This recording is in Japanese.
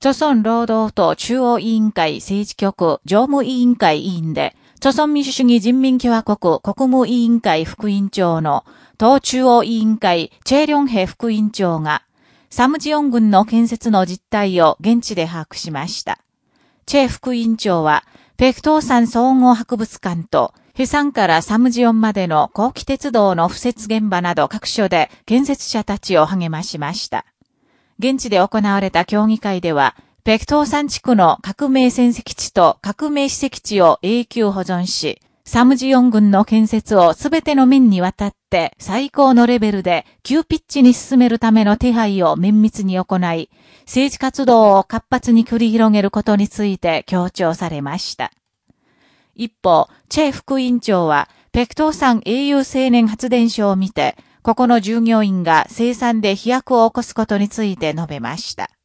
朝鮮労働党中央委員会政治局常務委員会委員で、朝鮮民主主義人民共和国国務委員会副委員長の党中央委員会チェリョンヘ副委員長が、サムジヨン軍の建設の実態を現地で把握しました。チェ副委員長は、ペクトー山総合博物館と、ヘサンからサムジヨンまでの後期鉄道の敷設現場など各所で建設者たちを励ましました。現地で行われた協議会では、北東山地区の革命戦績地と革命史跡地を永久保存し、サムジヨン軍の建設をすべての面にわたって最高のレベルで急ピッチに進めるための手配を綿密に行い、政治活動を活発に繰り広げることについて強調されました。一方、チェ副委員長は、北東山英雄青年発電所を見て、ここの従業員が生産で飛躍を起こすことについて述べました。